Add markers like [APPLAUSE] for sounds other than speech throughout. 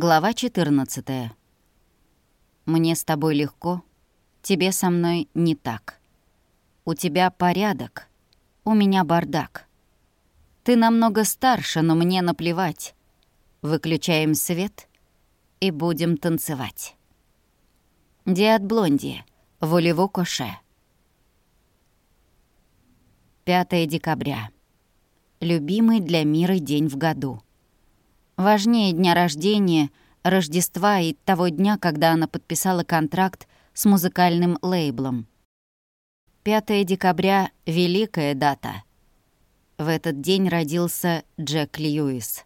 Глава 14. Мне с тобой легко, тебе со мной не так. У тебя порядок, у меня бардак. Ты намного старше, но мне наплевать. Выключаем свет и будем танцевать. Диат Блонди, Волево Коше. 5 декабря. Любимый для мира день в году — Важнее дня рождения, Рождества и того дня, когда она подписала контракт с музыкальным лейблом. 5 декабря — великая дата. В этот день родился Джек Льюис.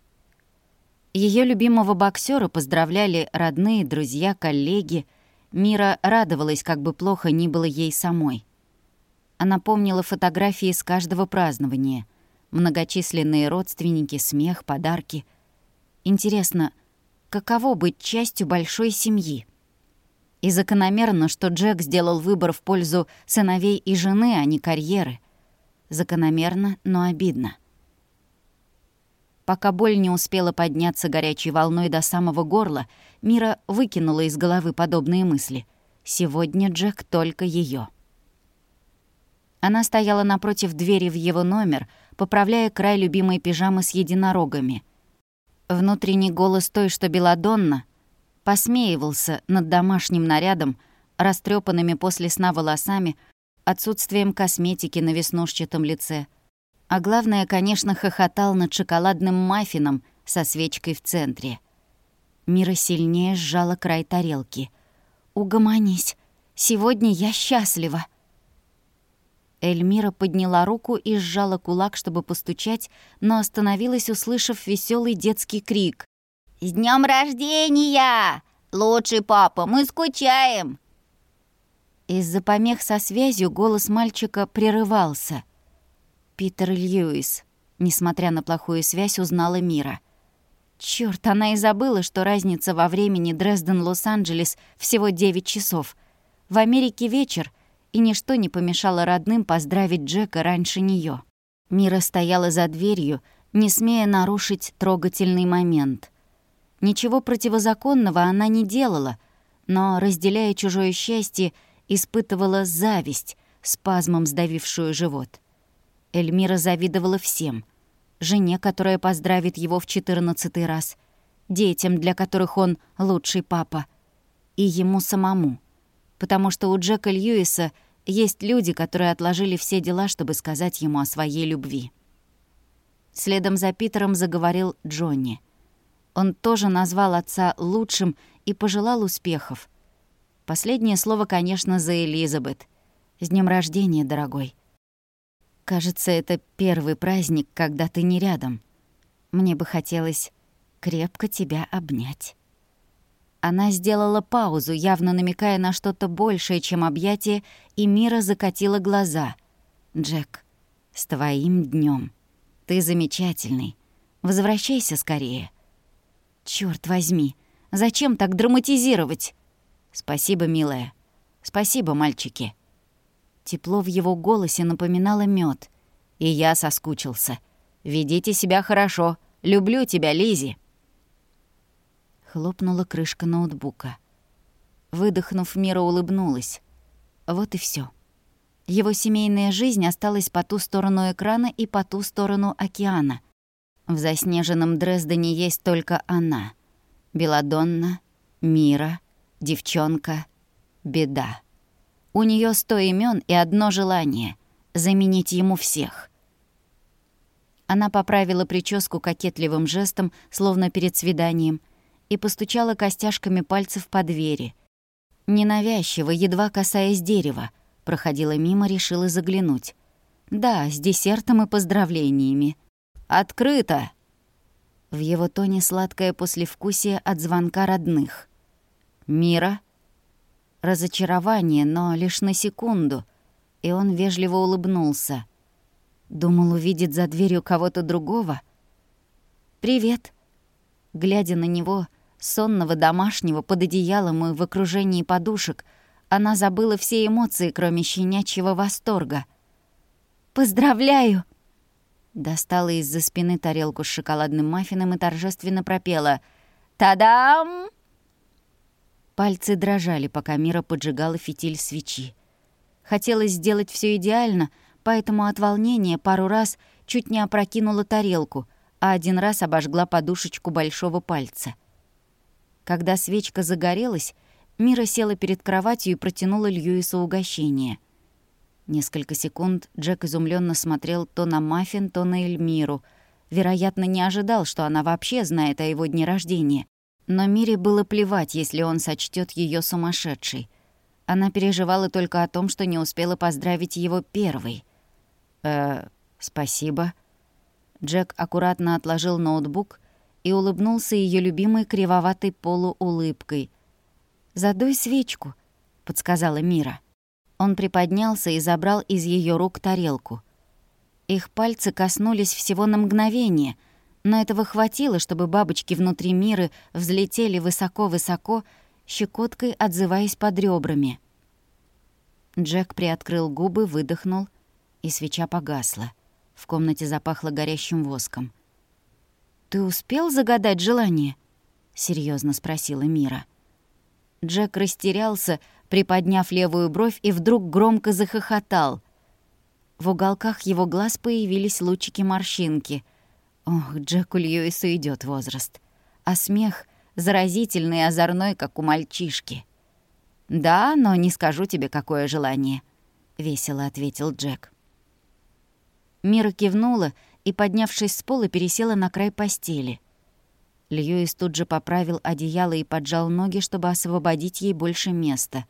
Ее любимого боксера поздравляли родные, друзья, коллеги. Мира радовалась, как бы плохо ни было ей самой. Она помнила фотографии с каждого празднования. Многочисленные родственники, смех, подарки — Интересно, каково быть частью большой семьи? И закономерно, что Джек сделал выбор в пользу сыновей и жены, а не карьеры. Закономерно, но обидно. Пока боль не успела подняться горячей волной до самого горла, Мира выкинула из головы подобные мысли. Сегодня Джек только ее. Она стояла напротив двери в его номер, поправляя край любимой пижамы с единорогами — Внутренний голос той, что Беладонна, посмеивался над домашним нарядом, растрепанными после сна волосами, отсутствием косметики на веснушчатом лице. А главное, конечно, хохотал над шоколадным маффином со свечкой в центре. Мира сильнее сжала край тарелки. «Угомонись. Сегодня я счастлива». Эльмира подняла руку и сжала кулак, чтобы постучать, но остановилась, услышав веселый детский крик. «С днем рождения! Лучший папа, мы скучаем!» Из-за помех со связью голос мальчика прерывался. Питер Льюис, несмотря на плохую связь, узнала Мира. Чёрт, она и забыла, что разница во времени Дрезден-Лос-Анджелес всего 9 часов. В Америке вечер — и ничто не помешало родным поздравить Джека раньше неё. Мира стояла за дверью, не смея нарушить трогательный момент. Ничего противозаконного она не делала, но, разделяя чужое счастье, испытывала зависть, спазмом сдавившую живот. Эльмира завидовала всем. Жене, которая поздравит его в четырнадцатый раз, детям, для которых он лучший папа, и ему самому — потому что у Джека Льюиса есть люди, которые отложили все дела, чтобы сказать ему о своей любви. Следом за Питером заговорил Джонни. Он тоже назвал отца лучшим и пожелал успехов. Последнее слово, конечно, за Элизабет. «С днем рождения, дорогой!» «Кажется, это первый праздник, когда ты не рядом. Мне бы хотелось крепко тебя обнять». Она сделала паузу, явно намекая на что-то большее, чем объятие, и Мира закатила глаза. «Джек, с твоим днем. Ты замечательный. Возвращайся скорее». «Чёрт возьми, зачем так драматизировать?» «Спасибо, милая. Спасибо, мальчики». Тепло в его голосе напоминало мед, И я соскучился. «Ведите себя хорошо. Люблю тебя, Лизи. Хлопнула крышка ноутбука. Выдохнув, Мира улыбнулась. Вот и все. Его семейная жизнь осталась по ту сторону экрана и по ту сторону океана. В заснеженном Дрездене есть только она. Беладонна, Мира, девчонка, беда. У нее сто имен и одно желание — заменить ему всех. Она поправила прическу кокетливым жестом, словно перед свиданием — и постучала костяшками пальцев по двери. Ненавязчиво, едва касаясь дерева, проходила мимо, решила заглянуть. Да, с десертом и поздравлениями. «Открыто!» В его тоне сладкое послевкусие от звонка родных. «Мира?» Разочарование, но лишь на секунду, и он вежливо улыбнулся. Думал, увидеть за дверью кого-то другого. «Привет!» Глядя на него, сонного домашнего под одеялом и в окружении подушек, она забыла все эмоции, кроме щенячьего восторга. «Поздравляю!» Достала из-за спины тарелку с шоколадным маффином и торжественно пропела Та-дам!» Пальцы дрожали, пока Мира поджигала фитиль свечи. Хотелось сделать все идеально, поэтому от волнения пару раз чуть не опрокинула тарелку, а один раз обожгла подушечку большого пальца. Когда свечка загорелась, Мира села перед кроватью и протянула Льюису угощение. Несколько секунд Джек изумленно смотрел то на Маффин, то на Эльмиру. Вероятно, не ожидал, что она вообще знает о его дне рождения. Но Мире было плевать, если он сочтет ее сумасшедшей. Она переживала только о том, что не успела поздравить его первой. «Э, спасибо». Джек аккуратно отложил ноутбук и улыбнулся ее любимой кривоватой полуулыбкой. «Задуй свечку», — подсказала Мира. Он приподнялся и забрал из ее рук тарелку. Их пальцы коснулись всего на мгновение — но этого хватило, чтобы бабочки внутри мира взлетели высоко-высоко, щекоткой отзываясь под ребрами. Джек приоткрыл губы, выдохнул, и свеча погасла. В комнате запахло горящим воском. «Ты успел загадать желание?» — серьезно спросила Мира. Джек растерялся, приподняв левую бровь, и вдруг громко захохотал. В уголках его глаз появились лучики-морщинки — Ох, Джеку Льюису идет возраст. А смех заразительный и озорной, как у мальчишки. «Да, но не скажу тебе, какое желание», — весело ответил Джек. Мира кивнула и, поднявшись с пола, пересела на край постели. Льюис тут же поправил одеяло и поджал ноги, чтобы освободить ей больше места.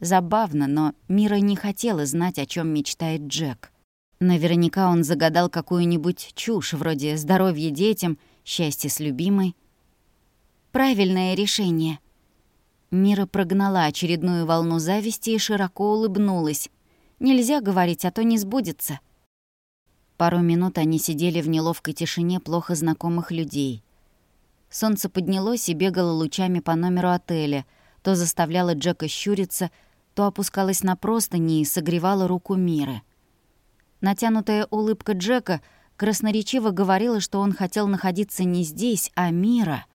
Забавно, но Мира не хотела знать, о чем мечтает Джек. Наверняка он загадал какую-нибудь чушь, вроде «здоровья детям», «счастье с любимой». Правильное решение. Мира прогнала очередную волну зависти и широко улыбнулась. Нельзя говорить, а то не сбудется. Пару минут они сидели в неловкой тишине плохо знакомых людей. Солнце поднялось и бегало лучами по номеру отеля, то заставляло Джека щуриться, то опускалось на простыни и согревало руку Миры. Натянутая улыбка Джека красноречиво говорила, что он хотел находиться не здесь, а мира.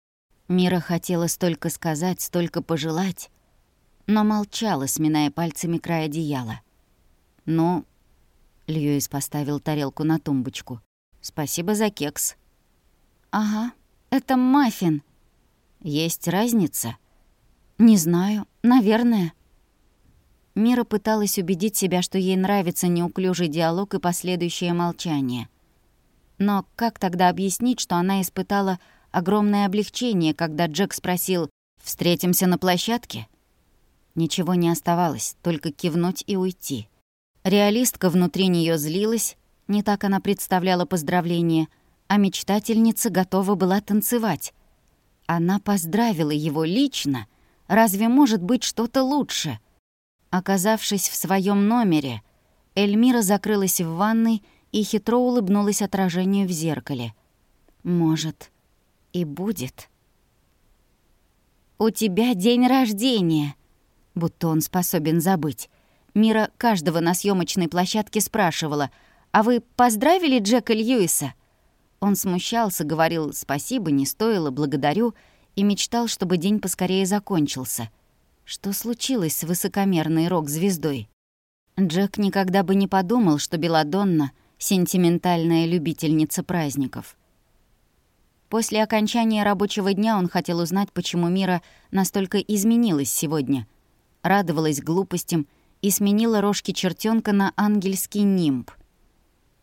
Мира хотела столько сказать, столько пожелать, но молчала, сминая пальцами край одеяла. «Ну...» — Льюис поставил тарелку на тумбочку. «Спасибо за кекс». «Ага, это маффин». «Есть разница?» «Не знаю, наверное». Мира пыталась убедить себя, что ей нравится неуклюжий диалог и последующее молчание. Но как тогда объяснить, что она испытала огромное облегчение, когда Джек спросил «Встретимся на площадке?» Ничего не оставалось, только кивнуть и уйти. Реалистка внутри нее злилась, не так она представляла поздравление, а мечтательница готова была танцевать. Она поздравила его лично. Разве может быть что-то лучше? Оказавшись в своем номере, Эльмира закрылась в ванной и хитро улыбнулась отражению в зеркале. «Может, и будет». «У тебя день рождения!» Будто он способен забыть. Мира каждого на съемочной площадке спрашивала, «А вы поздравили Джека Льюиса?» Он смущался, говорил «спасибо, не стоило, благодарю» и мечтал, чтобы день поскорее закончился — что случилось с высокомерной рок-звездой? Джек никогда бы не подумал, что Беладонна — сентиментальная любительница праздников. После окончания рабочего дня он хотел узнать, почему Мира настолько изменилась сегодня. Радовалась глупостям и сменила рожки чертенка на ангельский нимб —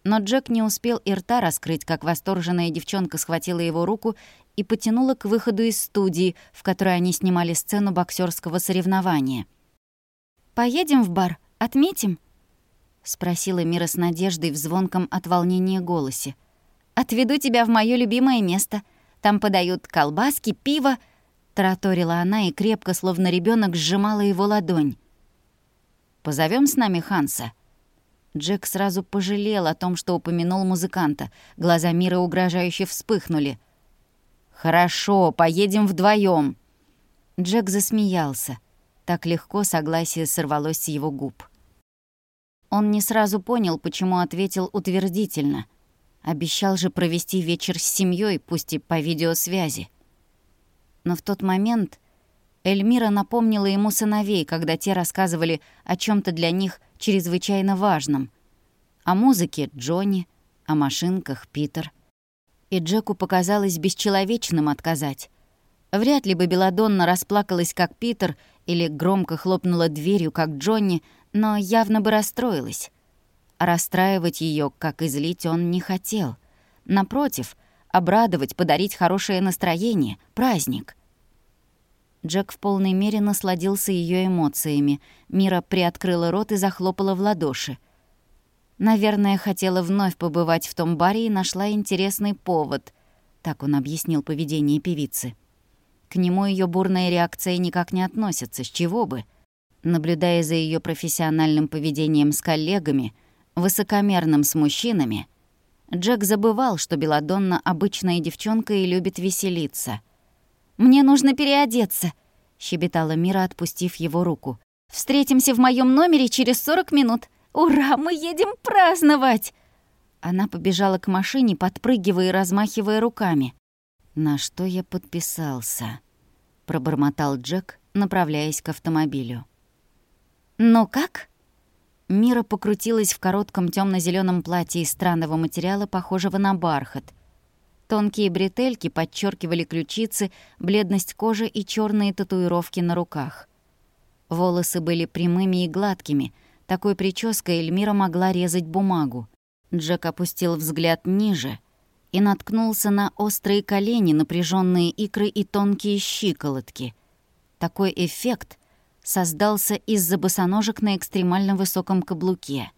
но Джек не успел и рта раскрыть, как восторженная девчонка схватила его руку и потянула к выходу из студии, в которой они снимали сцену боксерского соревнования. «Поедем в бар? Отметим?» — спросила Мира с надеждой в звонком от волнения голосе. «Отведу тебя в моё любимое место. Там подают колбаски, пиво...» — тараторила она и крепко, словно ребенок, сжимала его ладонь. Позовем с нами Ханса?» Джек сразу пожалел о том, что упомянул музыканта. Глаза Мира угрожающе вспыхнули. «Хорошо, поедем вдвоем. Джек засмеялся. Так легко согласие сорвалось с его губ. Он не сразу понял, почему ответил утвердительно. Обещал же провести вечер с семьей, пусть и по видеосвязи. Но в тот момент Эльмира напомнила ему сыновей, когда те рассказывали о чем то для них чрезвычайно важном. О музыке Джонни, о машинках Питер. И Джеку показалось бесчеловечным отказать. Вряд ли бы Беладонна расплакалась, как Питер, или громко хлопнула дверью, как Джонни, но явно бы расстроилась. Расстраивать ее, как излить, он не хотел. Напротив, обрадовать, подарить хорошее настроение, праздник. Джек в полной мере насладился ее эмоциями. Мира приоткрыла рот и захлопала в ладоши. Наверное, хотела вновь побывать в том баре и нашла интересный повод. Так он объяснил поведение певицы. К нему ее бурная реакция никак не относится, с чего бы. Наблюдая за ее профессиональным поведением с коллегами, высокомерным с мужчинами, Джек забывал, что Беладонна обычная девчонка и любит веселиться — «Мне нужно переодеться», — щебетала Мира, отпустив его руку. «Встретимся в моем номере через 40 минут. Ура, мы едем праздновать!» Она побежала к машине, подпрыгивая и размахивая руками. «На что я подписался?» — пробормотал Джек, направляясь к автомобилю. «Ну как?» Мира покрутилась в коротком темно зеленом платье из странного материала, похожего на бархат — Тонкие бретельки подчеркивали ключицы, бледность кожи и черные татуировки на руках. Волосы были прямыми и гладкими. Такой прической Эльмира могла резать бумагу. Джек опустил взгляд ниже и наткнулся на острые колени, напряженные икры и тонкие щиколотки. Такой эффект создался из-за босоножек на экстремально высоком каблуке.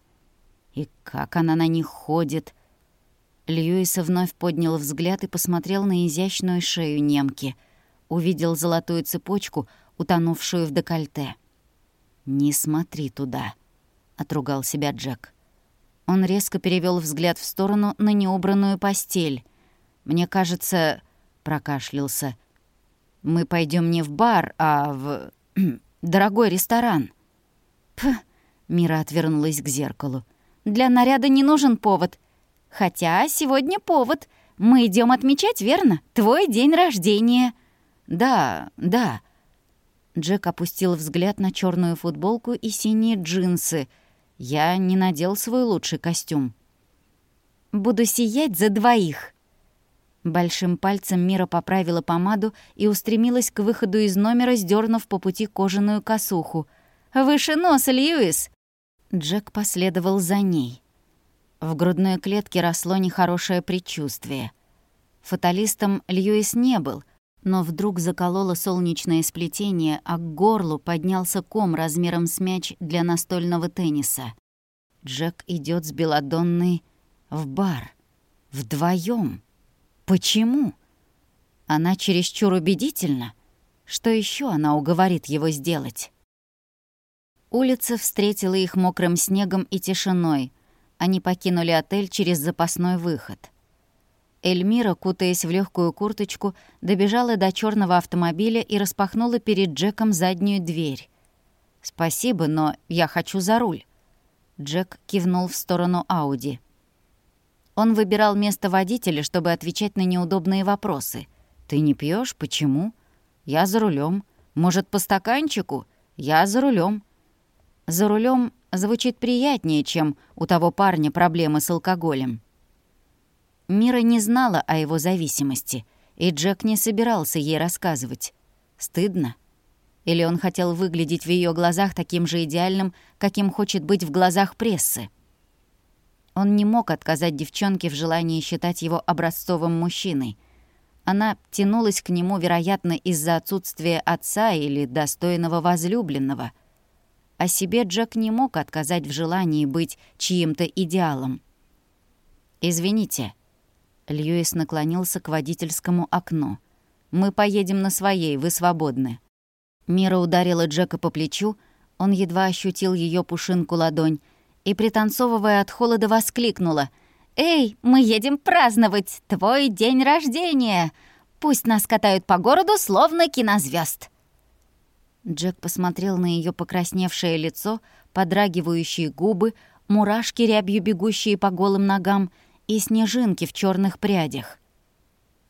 И как она на них ходит — Льюис вновь поднял взгляд и посмотрел на изящную шею немки. Увидел золотую цепочку, утонувшую в декольте. «Не смотри туда», — отругал себя Джек. Он резко перевел взгляд в сторону на неубранную постель. «Мне кажется...» — прокашлялся. «Мы пойдем не в бар, а в... [CLEARS THROAT] дорогой ресторан». «Пх!» — Мира отвернулась к зеркалу. «Для наряда не нужен повод. Хотя сегодня повод. Мы идем отмечать, верно? Твой день рождения». «Да, да». Джек опустил взгляд на черную футболку и синие джинсы. Я не надел свой лучший костюм. «Буду сиять за двоих». Большим пальцем Мира поправила помаду и устремилась к выходу из номера, сдернув по пути кожаную косуху. «Выше носа, Льюис!» Джек последовал за ней. В грудной клетке росло нехорошее предчувствие. Фаталистом Льюис не был, но вдруг закололо солнечное сплетение, а к горлу поднялся ком размером с мяч для настольного тенниса. Джек идет с Беладонной в бар. Вдвоем. Почему? Она чересчур убедительна. Что еще она уговорит его сделать? Улица встретила их мокрым снегом и тишиной — они покинули отель через запасной выход. Эльмира, кутаясь в легкую курточку, добежала до черного автомобиля и распахнула перед Джеком заднюю дверь. «Спасибо, но я хочу за руль». Джек кивнул в сторону Ауди. Он выбирал место водителя, чтобы отвечать на неудобные вопросы. «Ты не пьешь? Почему?» «Я за рулем. Может, по стаканчику?» «Я за рулем. За рулем звучит приятнее, чем у того парня проблемы с алкоголем. Мира не знала о его зависимости, и Джек не собирался ей рассказывать. Стыдно? Или он хотел выглядеть в ее глазах таким же идеальным, каким хочет быть в глазах прессы? Он не мог отказать девчонке в желании считать его образцовым мужчиной. Она тянулась к нему, вероятно, из-за отсутствия отца или достойного возлюбленного — о себе Джек не мог отказать в желании быть чьим-то идеалом. «Извините». Льюис наклонился к водительскому окну. «Мы поедем на своей, вы свободны». Мира ударила Джека по плечу, он едва ощутил ее пушинку ладонь и, пританцовывая от холода, воскликнула. «Эй, мы едем праздновать твой день рождения! Пусть нас катают по городу, словно кинозвезд. Джек посмотрел на ее покрасневшее лицо, подрагивающие губы, мурашки рябью бегущие по голым ногам и снежинки в черных прядях.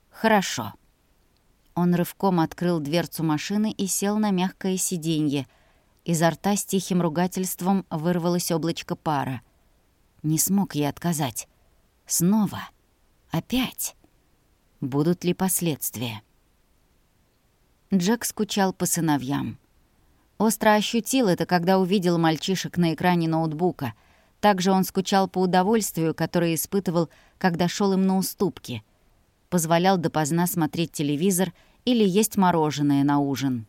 «Хорошо». Он рывком открыл дверцу машины и сел на мягкое сиденье. Изо рта с тихим ругательством вырвалось облачко пара. Не смог я отказать. Снова. Опять. Будут ли последствия? Джек скучал по сыновьям. Остро ощутил это, когда увидел мальчишек на экране ноутбука. Также он скучал по удовольствию, которое испытывал, когда шел им на уступки. Позволял допоздна смотреть телевизор или есть мороженое на ужин.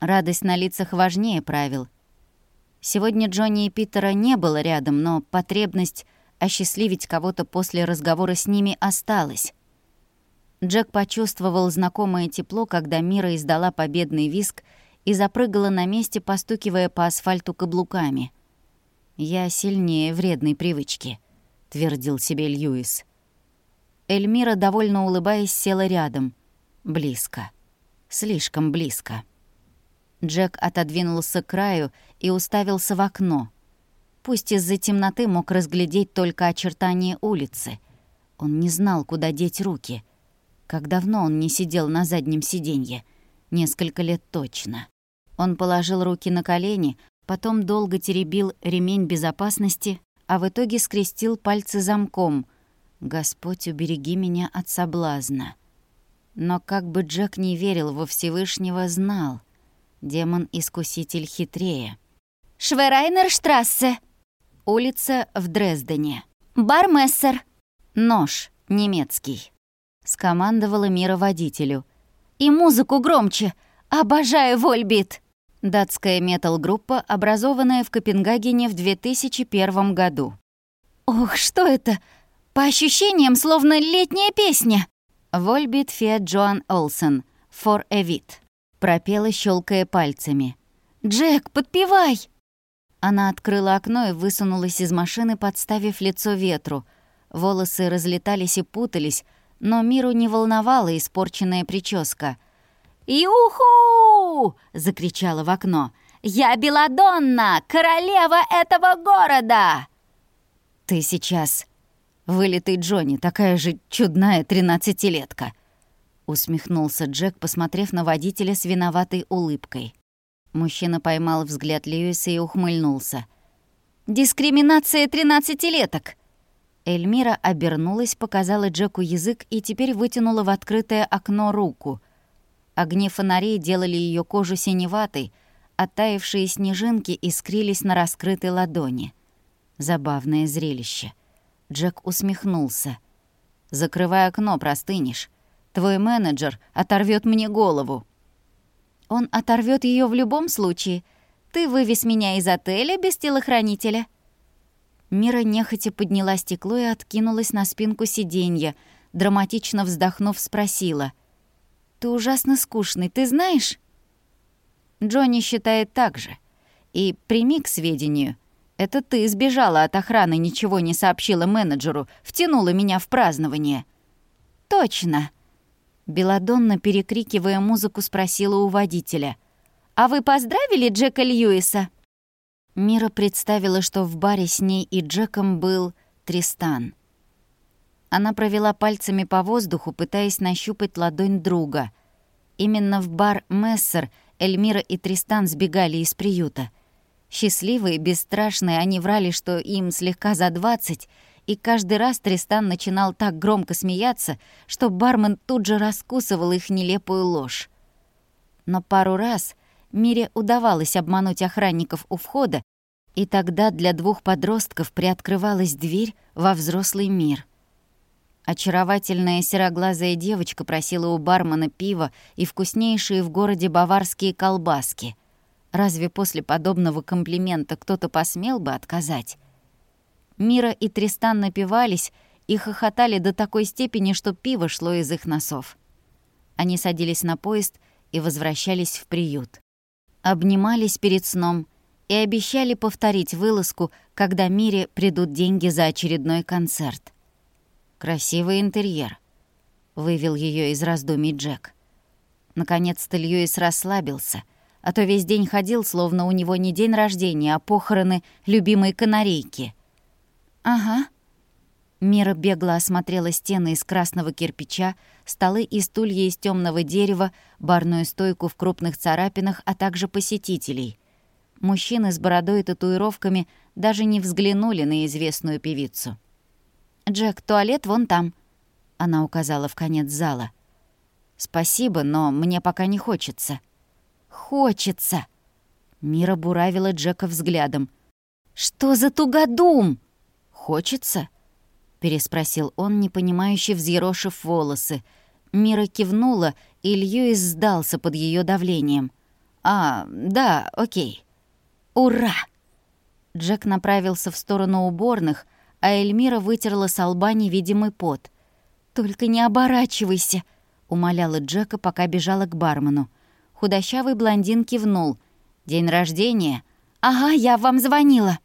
Радость на лицах важнее правил. Сегодня Джонни и Питера не было рядом, но потребность осчастливить кого-то после разговора с ними осталась. Джек почувствовал знакомое тепло, когда Мира издала победный виск и запрыгала на месте, постукивая по асфальту каблуками. «Я сильнее вредной привычки», — твердил себе Льюис. Эльмира, довольно улыбаясь, села рядом. Близко. Слишком близко. Джек отодвинулся к краю и уставился в окно. Пусть из-за темноты мог разглядеть только очертания улицы. Он не знал, куда деть руки — как давно он не сидел на заднем сиденье? Несколько лет точно. Он положил руки на колени, потом долго теребил ремень безопасности, а в итоге скрестил пальцы замком. «Господь, убереги меня от соблазна». Но как бы Джек не верил во Всевышнего, знал. Демон-искуситель хитрее. «Шверайнерштрассе!» Улица в Дрездене. «Бармессер!» Нож, немецкий. — скомандовала Мира водителю. «И музыку громче! Обожаю Вольбит!» Датская метал-группа, образованная в Копенгагене в 2001 году. «Ох, что это? По ощущениям, словно летняя песня!» Вольбит Фиат Джоан Олсен, «For a Vit», пропела, щелкая пальцами. «Джек, подпевай!» Она открыла окно и высунулась из машины, подставив лицо ветру. Волосы разлетались и путались, но Миру не волновала испорченная прическа. «Юху!» — закричала в окно. «Я Беладонна, королева этого города!» «Ты сейчас вылитый Джонни, такая же чудная тринадцатилетка!» Усмехнулся Джек, посмотрев на водителя с виноватой улыбкой. Мужчина поймал взгляд Льюиса и ухмыльнулся. «Дискриминация тринадцатилеток!» Эльмира обернулась, показала Джеку язык и теперь вытянула в открытое окно руку. Огни фонарей делали ее кожу синеватой, оттаившие снежинки искрились на раскрытой ладони. Забавное зрелище. Джек усмехнулся. «Закрывай окно, простынешь. Твой менеджер оторвет мне голову». «Он оторвет ее в любом случае. Ты вывез меня из отеля без телохранителя». Мира нехотя подняла стекло и откинулась на спинку сиденья, драматично вздохнув, спросила. «Ты ужасно скучный, ты знаешь?» Джонни считает так же. И прими к сведению. Это ты сбежала от охраны, ничего не сообщила менеджеру, втянула меня в празднование. «Точно!» Беладонна, перекрикивая музыку, спросила у водителя. «А вы поздравили Джека Льюиса?» Мира представила, что в баре с ней и Джеком был Тристан. Она провела пальцами по воздуху, пытаясь нащупать ладонь друга. Именно в бар «Мессер» Эльмира и Тристан сбегали из приюта. Счастливые, бесстрашные, они врали, что им слегка за двадцать, и каждый раз Тристан начинал так громко смеяться, что бармен тут же раскусывал их нелепую ложь. Но пару раз Мире удавалось обмануть охранников у входа, и тогда для двух подростков приоткрывалась дверь во взрослый мир. Очаровательная сероглазая девочка просила у бармена пива и вкуснейшие в городе баварские колбаски. Разве после подобного комплимента кто-то посмел бы отказать? Мира и Тристан напивались и хохотали до такой степени, что пиво шло из их носов. Они садились на поезд и возвращались в приют обнимались перед сном и обещали повторить вылазку, когда Мире придут деньги за очередной концерт. «Красивый интерьер», — вывел ее из раздумий Джек. Наконец-то Льюис расслабился, а то весь день ходил, словно у него не день рождения, а похороны любимой канарейки. «Ага». Мира бегло осмотрела стены из красного кирпича, столы и стулья из темного дерева, барную стойку в крупных царапинах, а также посетителей. Мужчины с бородой и татуировками даже не взглянули на известную певицу. «Джек, туалет вон там», — она указала в конец зала. «Спасибо, но мне пока не хочется». «Хочется!» Мира буравила Джека взглядом. «Что за тугодум?» «Хочется?» переспросил он, непонимающе взъерошив волосы. Мира кивнула, и Льюис сдался под ее давлением. «А, да, окей». «Ура!» Джек направился в сторону уборных, а Эльмира вытерла с лба невидимый пот. «Только не оборачивайся!» — умоляла Джека, пока бежала к бармену. Худощавый блондин кивнул. «День рождения?» «Ага, я вам звонила!»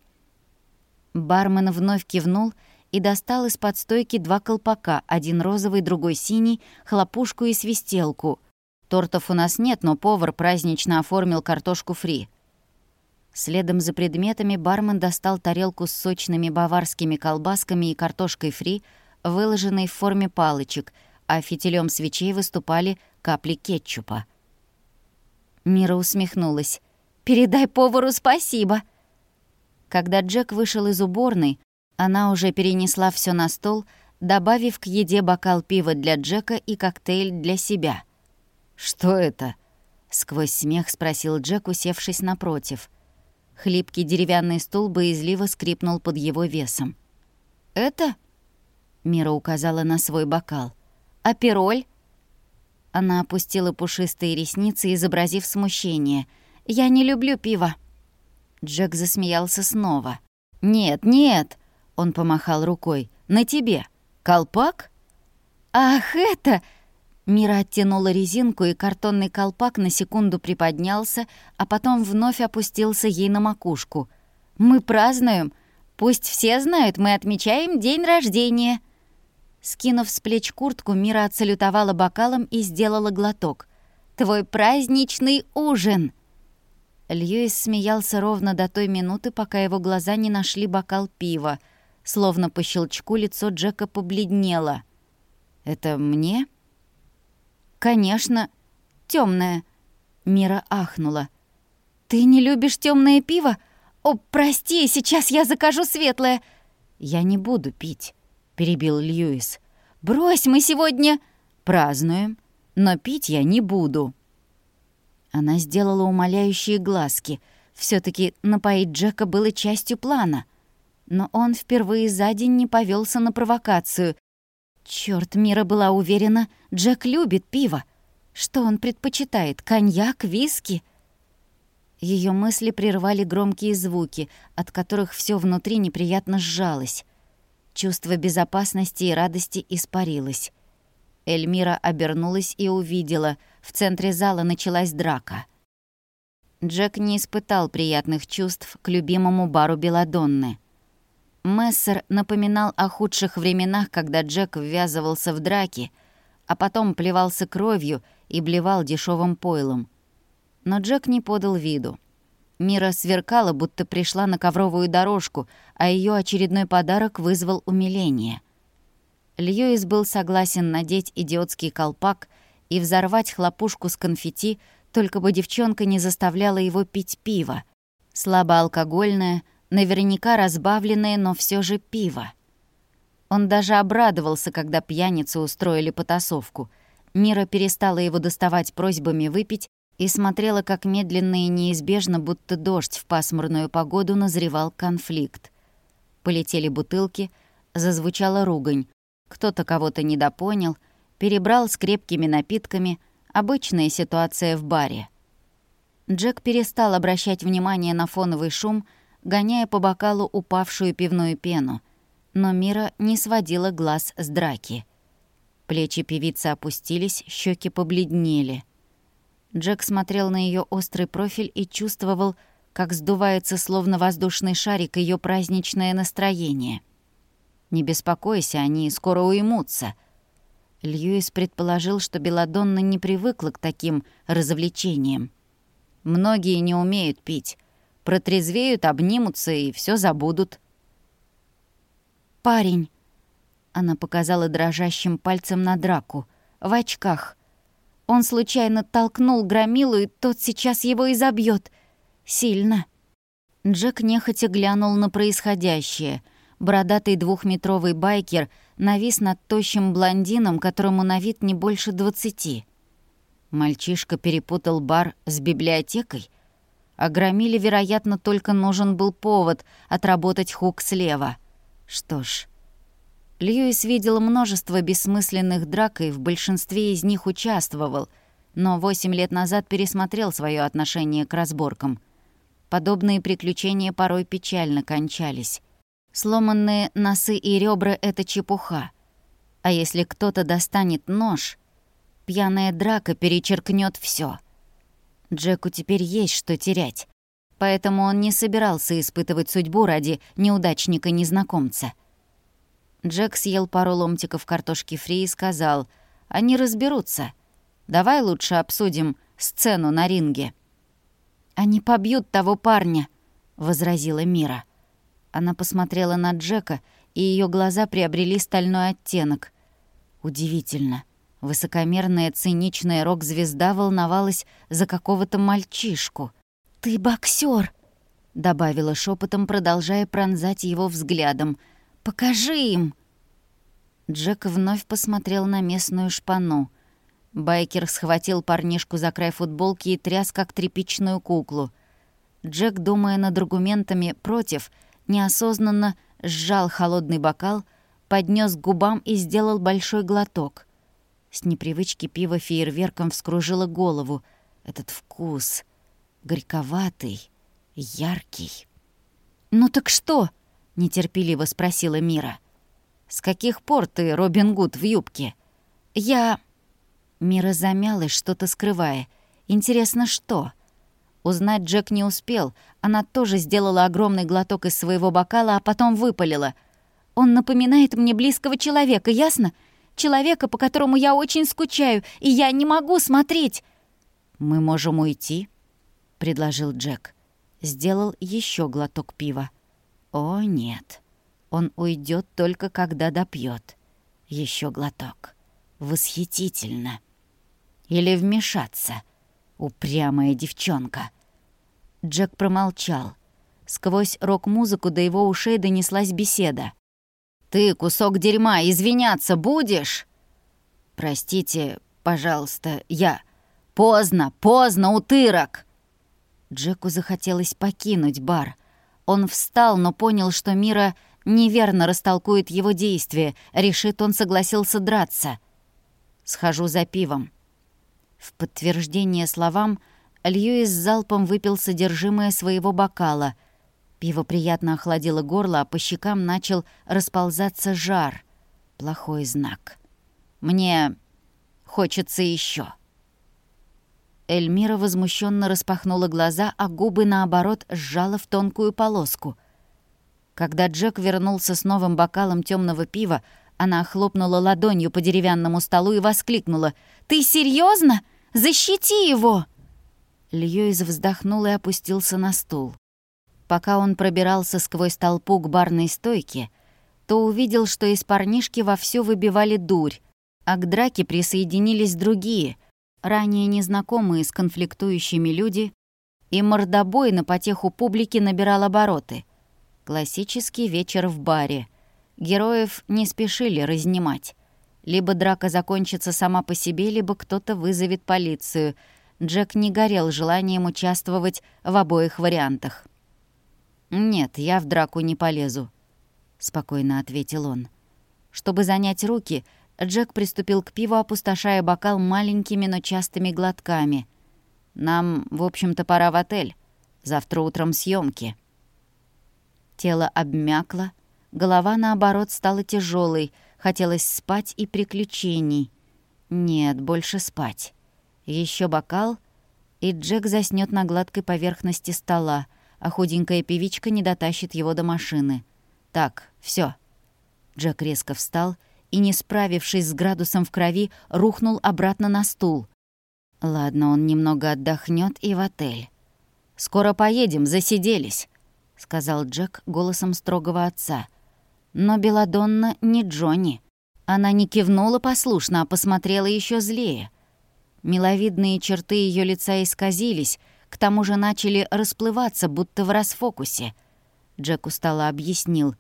Бармен вновь кивнул — и достал из-под стойки два колпака, один розовый, другой синий, хлопушку и свистелку. Тортов у нас нет, но повар празднично оформил картошку фри. Следом за предметами бармен достал тарелку с сочными баварскими колбасками и картошкой фри, выложенной в форме палочек, а фитилем свечей выступали капли кетчупа. Мира усмехнулась. «Передай повару спасибо!» Когда Джек вышел из уборной, она уже перенесла все на стол, добавив к еде бокал пива для Джека и коктейль для себя. «Что это?» — сквозь смех спросил Джек, усевшись напротив. Хлипкий деревянный стул боязливо скрипнул под его весом. «Это?» — Мира указала на свой бокал. «А пироль?» Она опустила пушистые ресницы, изобразив смущение. «Я не люблю пиво». Джек засмеялся снова. «Нет, нет!» Он помахал рукой. «На тебе! Колпак?» «Ах, это...» Мира оттянула резинку, и картонный колпак на секунду приподнялся, а потом вновь опустился ей на макушку. «Мы празднуем! Пусть все знают, мы отмечаем день рождения!» Скинув с плеч куртку, Мира отсалютовала бокалом и сделала глоток. «Твой праздничный ужин!» Льюис смеялся ровно до той минуты, пока его глаза не нашли бокал пива — Словно по щелчку лицо Джека побледнело. «Это мне?» «Конечно. темное. Мира ахнула. «Ты не любишь темное пиво? О, прости, сейчас я закажу светлое!» «Я не буду пить», — перебил Льюис. «Брось, мы сегодня...» «Празднуем, но пить я не буду». Она сделала умоляющие глазки. все таки напоить Джека было частью плана — но он впервые за день не повелся на провокацию. Черт, Мира была уверена, Джек любит пиво. Что он предпочитает, коньяк, виски? Ее мысли прервали громкие звуки, от которых все внутри неприятно сжалось. Чувство безопасности и радости испарилось. Эльмира обернулась и увидела, в центре зала началась драка. Джек не испытал приятных чувств к любимому бару Беладонны. Мессер напоминал о худших временах, когда Джек ввязывался в драки, а потом плевался кровью и блевал дешевым пойлом. Но Джек не подал виду. Мира сверкала, будто пришла на ковровую дорожку, а ее очередной подарок вызвал умиление. Льюис был согласен надеть идиотский колпак и взорвать хлопушку с конфетти, только бы девчонка не заставляла его пить пиво. Слабоалкогольное — наверняка разбавленное, но все же пиво. Он даже обрадовался, когда пьяницы устроили потасовку. Мира перестала его доставать просьбами выпить и смотрела, как медленно и неизбежно, будто дождь в пасмурную погоду, назревал конфликт. Полетели бутылки, зазвучала ругань. Кто-то кого-то недопонял, перебрал с крепкими напитками, обычная ситуация в баре. Джек перестал обращать внимание на фоновый шум — гоняя по бокалу упавшую пивную пену. Но Мира не сводила глаз с драки. Плечи певицы опустились, щеки побледнели. Джек смотрел на ее острый профиль и чувствовал, как сдувается словно воздушный шарик ее праздничное настроение. «Не беспокойся, они скоро уймутся». Льюис предположил, что Беладонна не привыкла к таким развлечениям. «Многие не умеют пить, Протрезвеют, обнимутся и все забудут. «Парень!» Она показала дрожащим пальцем на драку. В очках. Он случайно толкнул громилу, и тот сейчас его изобьет. Сильно. Джек нехотя глянул на происходящее. Бородатый двухметровый байкер навис над тощим блондином, которому на вид не больше двадцати. Мальчишка перепутал бар с библиотекой? А громиле, вероятно, только нужен был повод отработать хук слева. Что ж... Льюис видел множество бессмысленных драк и в большинстве из них участвовал, но восемь лет назад пересмотрел свое отношение к разборкам. Подобные приключения порой печально кончались. Сломанные носы и ребра — это чепуха. А если кто-то достанет нож, пьяная драка перечеркнет все. Джеку теперь есть что терять, поэтому он не собирался испытывать судьбу ради неудачника-незнакомца. Джек съел пару ломтиков картошки фри и сказал, «Они разберутся. Давай лучше обсудим сцену на ринге». «Они побьют того парня», — возразила Мира. Она посмотрела на Джека, и ее глаза приобрели стальной оттенок. Удивительно. Высокомерная, циничная рок-звезда волновалась за какого-то мальчишку. «Ты боксер, добавила шепотом, продолжая пронзать его взглядом. «Покажи им!» Джек вновь посмотрел на местную шпану. Байкер схватил парнишку за край футболки и тряс, как тряпичную куклу. Джек, думая над аргументами «против», неосознанно сжал холодный бокал, поднес к губам и сделал большой глоток. С непривычки пиво фейерверком вскружило голову. Этот вкус горьковатый, яркий. «Ну так что?» — нетерпеливо спросила Мира. «С каких пор ты Робин Гуд в юбке?» «Я...» Мира замялась, что-то скрывая. «Интересно, что?» Узнать Джек не успел. Она тоже сделала огромный глоток из своего бокала, а потом выпалила. «Он напоминает мне близкого человека, ясно? Человека, по которому я очень скучаю, и я не могу смотреть». «Мы можем уйти», — предложил Джек. Сделал еще глоток пива. «О, нет. Он уйдет только когда допьет. Еще глоток. Восхитительно. Или вмешаться. Упрямая девчонка». Джек промолчал. Сквозь рок-музыку до его ушей донеслась беседа. «Ты, кусок дерьма, извиняться будешь?» «Простите, пожалуйста, я...» «Поздно, поздно, утырок!» Джеку захотелось покинуть бар. Он встал, но понял, что Мира неверно растолкует его действия. Решит, он согласился драться. «Схожу за пивом». В подтверждение словам Льюис залпом выпил содержимое своего бокала — Пиво приятно охладило горло, а по щекам начал расползаться жар. Плохой знак. «Мне хочется еще. Эльмира возмущенно распахнула глаза, а губы, наоборот, сжала в тонкую полоску. Когда Джек вернулся с новым бокалом темного пива, она хлопнула ладонью по деревянному столу и воскликнула. «Ты серьезно? Защити его!» Льюис вздохнул и опустился на стул. Пока он пробирался сквозь толпу к барной стойке, то увидел, что из парнишки вовсю выбивали дурь, а к драке присоединились другие, ранее незнакомые с конфликтующими люди, и мордобой на потеху публики набирал обороты. Классический вечер в баре. Героев не спешили разнимать. Либо драка закончится сама по себе, либо кто-то вызовет полицию. Джек не горел желанием участвовать в обоих вариантах. «Нет, я в драку не полезу», — спокойно ответил он. Чтобы занять руки, Джек приступил к пиву, опустошая бокал маленькими, но частыми глотками. «Нам, в общем-то, пора в отель. Завтра утром съемки. Тело обмякло, голова, наоборот, стала тяжелой. Хотелось спать и приключений. Нет, больше спать. Еще бокал, и Джек заснет на гладкой поверхности стола — а худенькая певичка не дотащит его до машины. «Так, все. Джек резко встал и, не справившись с градусом в крови, рухнул обратно на стул. «Ладно, он немного отдохнет и в отель». «Скоро поедем, засиделись», — сказал Джек голосом строгого отца. Но Беладонна не Джонни. Она не кивнула послушно, а посмотрела еще злее. Миловидные черты ее лица исказились, к тому же начали расплываться, будто в расфокусе. Джек устало объяснил.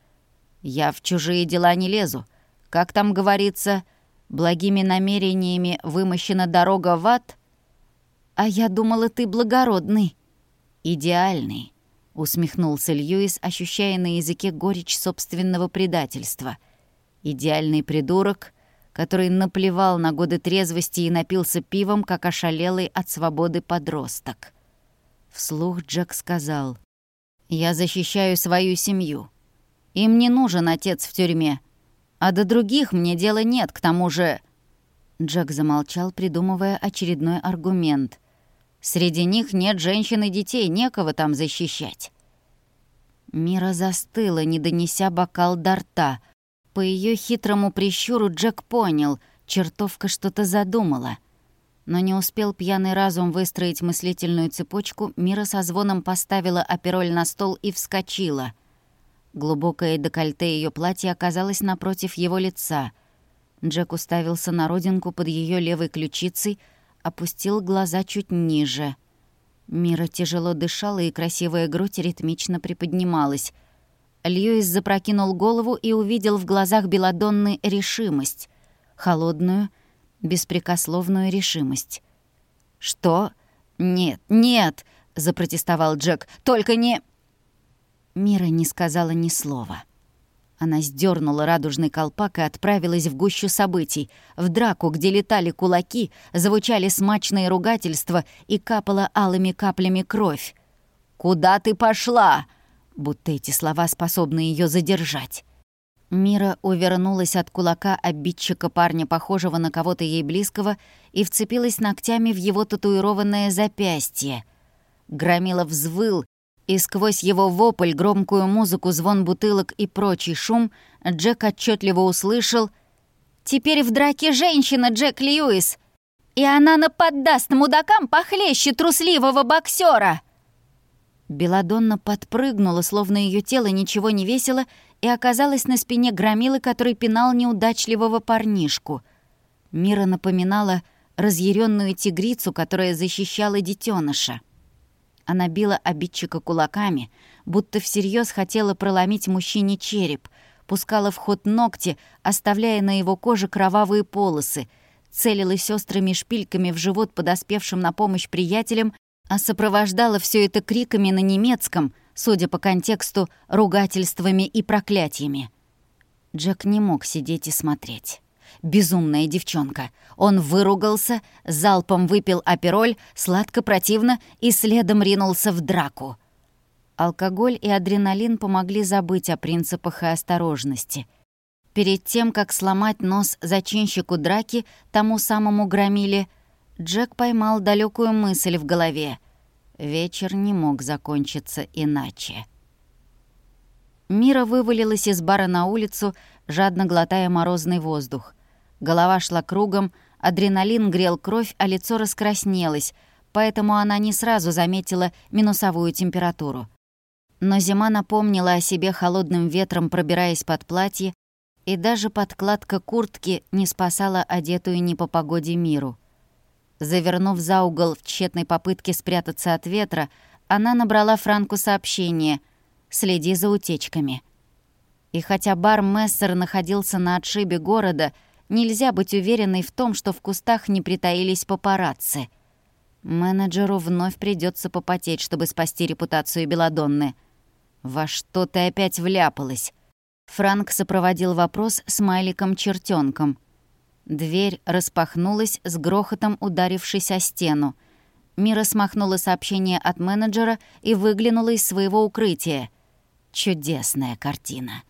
«Я в чужие дела не лезу. Как там говорится, благими намерениями вымощена дорога в ад?» «А я думала, ты благородный». «Идеальный», — усмехнулся Льюис, ощущая на языке горечь собственного предательства — Идеальный придурок, который наплевал на годы трезвости и напился пивом, как ошалелый от свободы подросток. Вслух Джек сказал, «Я защищаю свою семью. Им не нужен отец в тюрьме. А до других мне дела нет, к тому же...» Джек замолчал, придумывая очередной аргумент. «Среди них нет женщин и детей, некого там защищать». Мира застыла, не донеся бокал до рта — по ее хитрому прищуру Джек понял, чертовка что-то задумала. Но не успел пьяный разум выстроить мыслительную цепочку, Мира со звоном поставила опероль на стол и вскочила. Глубокое декольте ее платья оказалось напротив его лица. Джек уставился на родинку под ее левой ключицей, опустил глаза чуть ниже. Мира тяжело дышала, и красивая грудь ритмично приподнималась — Льюис запрокинул голову и увидел в глазах Беладонны решимость. Холодную, беспрекословную решимость. «Что? Нет, нет!» — запротестовал Джек. «Только не...» Мира не сказала ни слова. Она сдернула радужный колпак и отправилась в гущу событий, в драку, где летали кулаки, звучали смачные ругательства и капала алыми каплями кровь. «Куда ты пошла?» будто эти слова способны ее задержать. Мира увернулась от кулака обидчика парня, похожего на кого-то ей близкого, и вцепилась ногтями в его татуированное запястье. Громила взвыл, и сквозь его вопль, громкую музыку, звон бутылок и прочий шум Джек отчетливо услышал «Теперь в драке женщина Джек Льюис, и она наподдаст мудакам похлеще трусливого боксера!» Беладонна подпрыгнула, словно ее тело ничего не весило, и оказалась на спине громилы, который пинал неудачливого парнишку. Мира напоминала разъяренную тигрицу, которая защищала детеныша. Она била обидчика кулаками, будто всерьез хотела проломить мужчине череп, пускала в ход ногти, оставляя на его коже кровавые полосы, целилась острыми шпильками в живот подоспевшим на помощь приятелям а сопровождала все это криками на немецком, судя по контексту, ругательствами и проклятиями. Джек не мог сидеть и смотреть. Безумная девчонка. Он выругался, залпом выпил апероль, сладко-противно и следом ринулся в драку. Алкоголь и адреналин помогли забыть о принципах и осторожности. Перед тем, как сломать нос зачинщику драки, тому самому громиле, Джек поймал далекую мысль в голове. Вечер не мог закончиться иначе. Мира вывалилась из бара на улицу, жадно глотая морозный воздух. Голова шла кругом, адреналин грел кровь, а лицо раскраснелось, поэтому она не сразу заметила минусовую температуру. Но зима напомнила о себе холодным ветром, пробираясь под платье, и даже подкладка куртки не спасала одетую не по погоде миру. Завернув за угол в тщетной попытке спрятаться от ветра, она набрала Франку сообщение «Следи за утечками». И хотя бар Мессер находился на отшибе города, нельзя быть уверенной в том, что в кустах не притаились папарацци. Менеджеру вновь придется попотеть, чтобы спасти репутацию Беладонны. «Во что ты опять вляпалась?» Франк сопроводил вопрос смайликом чертенком. Дверь распахнулась с грохотом, ударившись о стену. Мира смахнула сообщение от менеджера и выглянула из своего укрытия. Чудесная картина.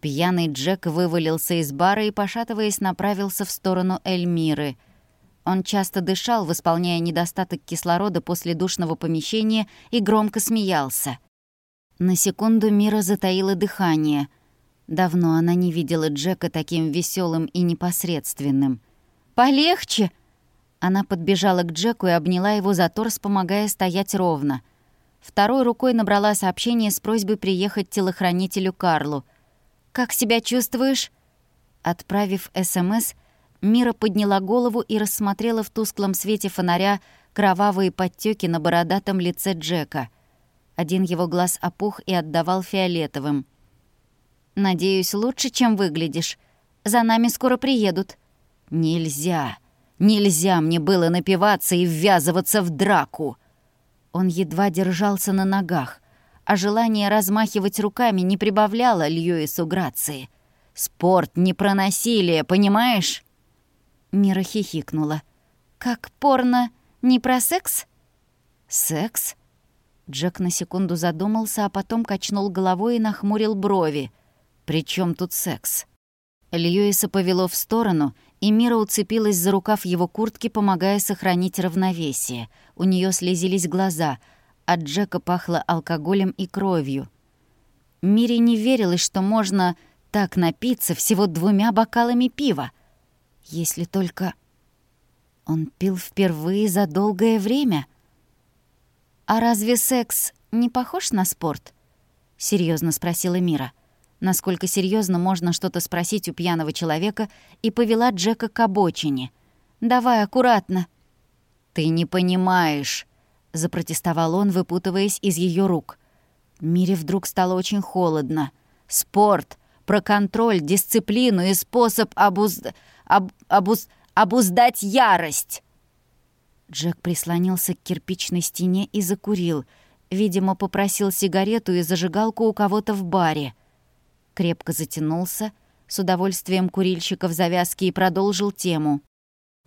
Пьяный Джек вывалился из бара и, пошатываясь, направился в сторону Эльмиры. Он часто дышал, восполняя недостаток кислорода после душного помещения, и громко смеялся. На секунду Мира затаила дыхание — Давно она не видела Джека таким веселым и непосредственным. «Полегче!» Она подбежала к Джеку и обняла его за торс, помогая стоять ровно. Второй рукой набрала сообщение с просьбой приехать телохранителю Карлу. как себя чувствуешь?» Отправив СМС, Мира подняла голову и рассмотрела в тусклом свете фонаря кровавые подтеки на бородатом лице Джека. Один его глаз опух и отдавал фиолетовым. «Надеюсь, лучше, чем выглядишь. За нами скоро приедут». «Нельзя! Нельзя мне было напиваться и ввязываться в драку!» Он едва держался на ногах, а желание размахивать руками не прибавляло Льюису грации. «Спорт не про насилие, понимаешь?» Мира хихикнула. «Как порно не про секс?» «Секс?» Джек на секунду задумался, а потом качнул головой и нахмурил брови. «При чем тут секс?» Льюиса повело в сторону, и Мира уцепилась за рукав его куртки, помогая сохранить равновесие. У нее слезились глаза, от Джека пахло алкоголем и кровью. Мире не верилось, что можно так напиться всего двумя бокалами пива. Если только... Он пил впервые за долгое время. «А разве секс не похож на спорт?» — серьезно спросила Мира. Насколько серьезно можно что-то спросить у пьяного человека, и повела Джека к обочине. «Давай аккуратно». «Ты не понимаешь», — запротестовал он, выпутываясь из ее рук. Мире вдруг стало очень холодно. «Спорт про контроль, дисциплину и способ обуз... Об... обуз... обуздать ярость!» Джек прислонился к кирпичной стене и закурил. Видимо, попросил сигарету и зажигалку у кого-то в баре. Крепко затянулся, с удовольствием курильщика в завязке и продолжил тему.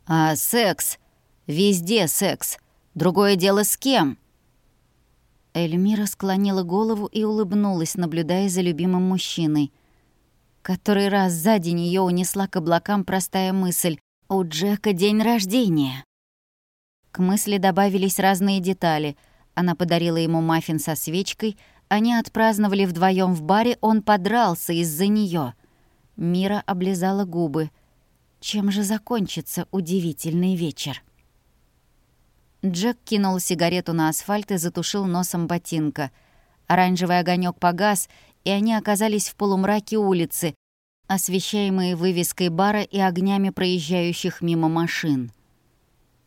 «А секс? Везде секс. Другое дело с кем?» Эльмира склонила голову и улыбнулась, наблюдая за любимым мужчиной. Который раз за день ее унесла к облакам простая мысль «У Джека день рождения». К мысли добавились разные детали. Она подарила ему маффин со свечкой, они отпраздновали вдвоем в баре, он подрался из-за нее. Мира облизала губы. Чем же закончится удивительный вечер? Джек кинул сигарету на асфальт и затушил носом ботинка. Оранжевый огонек погас, и они оказались в полумраке улицы, освещаемые вывеской бара и огнями проезжающих мимо машин.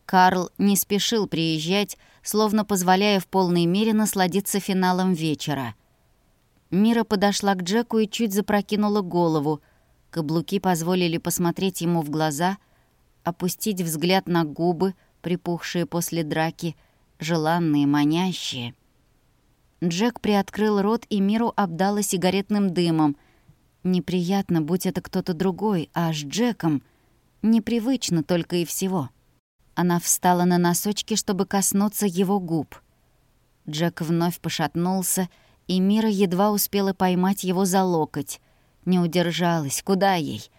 Карл не спешил приезжать, словно позволяя в полной мере насладиться финалом вечера. Мира подошла к Джеку и чуть запрокинула голову. Каблуки позволили посмотреть ему в глаза, опустить взгляд на губы, припухшие после драки, желанные, манящие — Джек приоткрыл рот, и Миру обдало сигаретным дымом. Неприятно, будь это кто-то другой, а с Джеком непривычно только и всего. Она встала на носочки, чтобы коснуться его губ. Джек вновь пошатнулся, и Мира едва успела поймать его за локоть. Не удержалась, куда ей?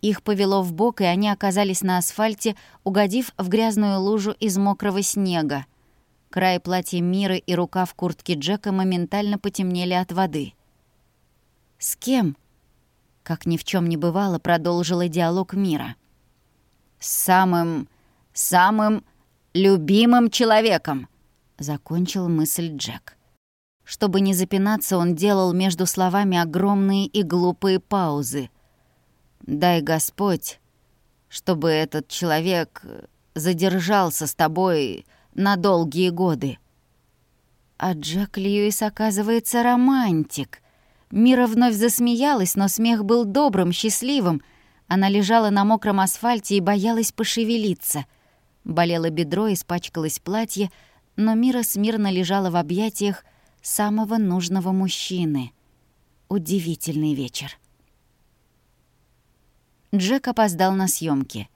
Их повело в бок, и они оказались на асфальте, угодив в грязную лужу из мокрого снега. Край платья Миры и рукав куртки Джека моментально потемнели от воды. «С кем?» Как ни в чем не бывало, продолжила диалог Мира. «С самым... самым любимым человеком!» Закончил мысль Джек. Чтобы не запинаться, он делал между словами огромные и глупые паузы. «Дай Господь, чтобы этот человек задержался с тобой на долгие годы. А Джек Льюис, оказывается, романтик. Мира вновь засмеялась, но смех был добрым, счастливым. Она лежала на мокром асфальте и боялась пошевелиться. Болело бедро, испачкалось платье, но Мира смирно лежала в объятиях самого нужного мужчины. Удивительный вечер. Джек опоздал на съемки.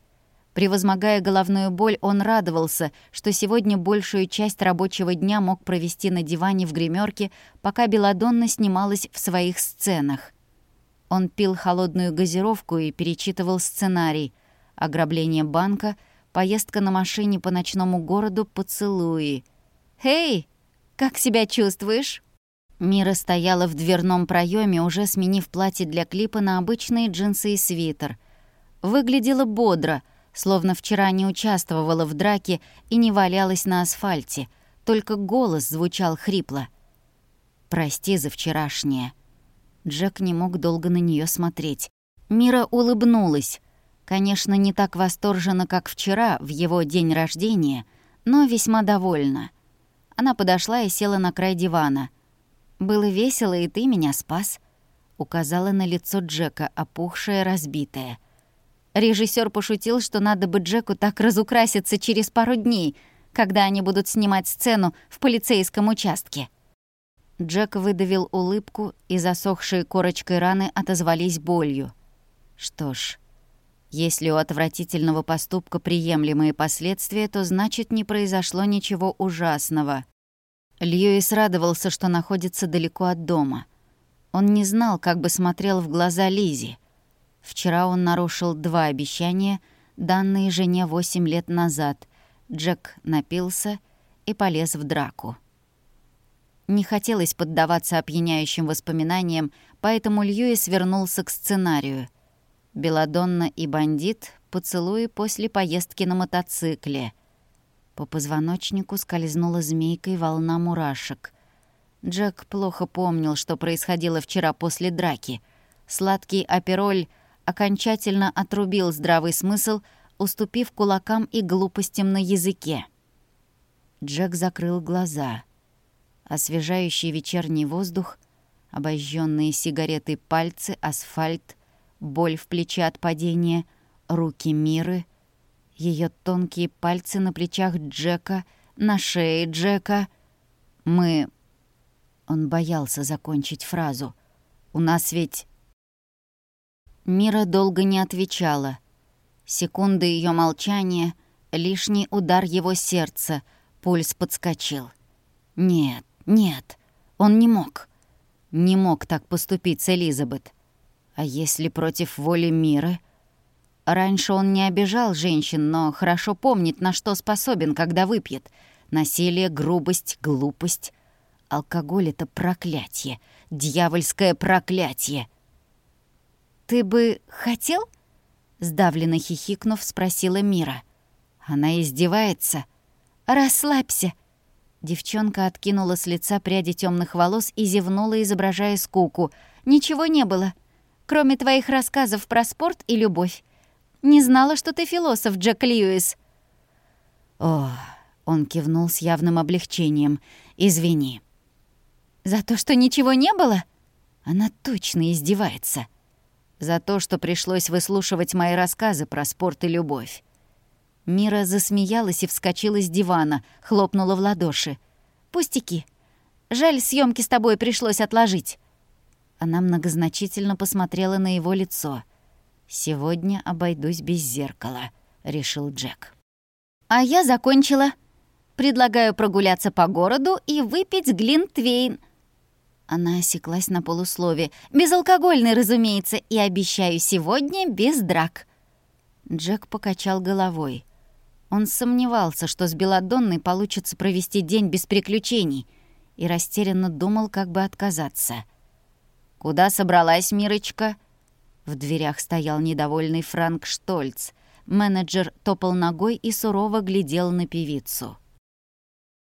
Превозмогая головную боль, он радовался, что сегодня большую часть рабочего дня мог провести на диване в гримерке, пока Беладонна снималась в своих сценах. Он пил холодную газировку и перечитывал сценарий. Ограбление банка, поездка на машине по ночному городу, поцелуи. «Эй, как себя чувствуешь?» Мира стояла в дверном проеме, уже сменив платье для клипа на обычные джинсы и свитер. Выглядела бодро — словно вчера не участвовала в драке и не валялась на асфальте, только голос звучал хрипло. «Прости за вчерашнее». Джек не мог долго на нее смотреть. Мира улыбнулась. Конечно, не так восторженно, как вчера, в его день рождения, но весьма довольна. Она подошла и села на край дивана. «Было весело, и ты меня спас», — указала на лицо Джека, опухшее, разбитое. Режиссер пошутил, что надо бы Джеку так разукраситься через пару дней, когда они будут снимать сцену в полицейском участке. Джек выдавил улыбку, и засохшие корочкой раны отозвались болью. Что ж, если у отвратительного поступка приемлемые последствия, то значит, не произошло ничего ужасного. Льюис радовался, что находится далеко от дома. Он не знал, как бы смотрел в глаза Лизи. Вчера он нарушил два обещания, данные жене восемь лет назад. Джек напился и полез в драку. Не хотелось поддаваться опьяняющим воспоминаниям, поэтому Льюис вернулся к сценарию. Беладонна и бандит поцелуи после поездки на мотоцикле. По позвоночнику скользнула змейкой волна мурашек. Джек плохо помнил, что происходило вчера после драки. Сладкий апероль окончательно отрубил здравый смысл, уступив кулакам и глупостям на языке. Джек закрыл глаза — освежающий вечерний воздух, обожженные сигареты пальцы, асфальт, боль в плече от падения, руки Миры, ее тонкие пальцы на плечах Джека, на шее Джека. Мы... Он боялся закончить фразу. «У нас ведь...» Мира долго не отвечала. Секунды ее молчания, лишний удар его сердца, пульс подскочил. Нет, нет, он не мог. Не мог так поступить с Элизабет. А если против воли мира? Раньше он не обижал женщин, но хорошо помнит, на что способен, когда выпьет. Насилие, грубость, глупость. Алкоголь — это проклятие, дьявольское проклятие. «Ты бы хотел?» — сдавленно хихикнув, спросила Мира. Она издевается. «Расслабься», Девчонка откинула с лица пряди темных волос и зевнула, изображая скуку. «Ничего не было, кроме твоих рассказов про спорт и любовь. Не знала, что ты философ, Джек Льюис». «О...» — он кивнул с явным облегчением. «Извини». «За то, что ничего не было?» Она точно издевается. «За то, что пришлось выслушивать мои рассказы про спорт и любовь. Мира засмеялась и вскочила с дивана, хлопнула в ладоши. «Пустяки. Жаль, съемки с тобой пришлось отложить». Она многозначительно посмотрела на его лицо. «Сегодня обойдусь без зеркала», — решил Джек. «А я закончила. Предлагаю прогуляться по городу и выпить глинтвейн». Она осеклась на полуслове. «Безалкогольный, разумеется, и обещаю сегодня без драк». Джек покачал головой. Он сомневался, что с Беладонной получится провести день без приключений, и растерянно думал, как бы отказаться. «Куда собралась, Мирочка?» В дверях стоял недовольный Франк Штольц. Менеджер топал ногой и сурово глядел на певицу.